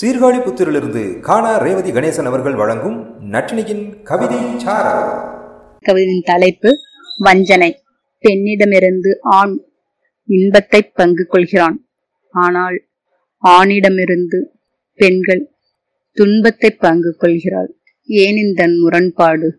சீர்காழி புத்திரிலிருந்து காணா ரேவதி கணேசன் அவர்கள் வழங்கும் நட்டினியின் கவிதை கவிதையின் தலைப்பு வஞ்சனை. பெண்ணிடமிருந்து ஆண் இன்பத்தை பங்கு கொள்கிறான். ஆனால் ஆணிடமிருந்து பெண்கள் துன்பத்தை பங்கு கொள்கிறாள். ஏன் இந்த முரண்பாடு?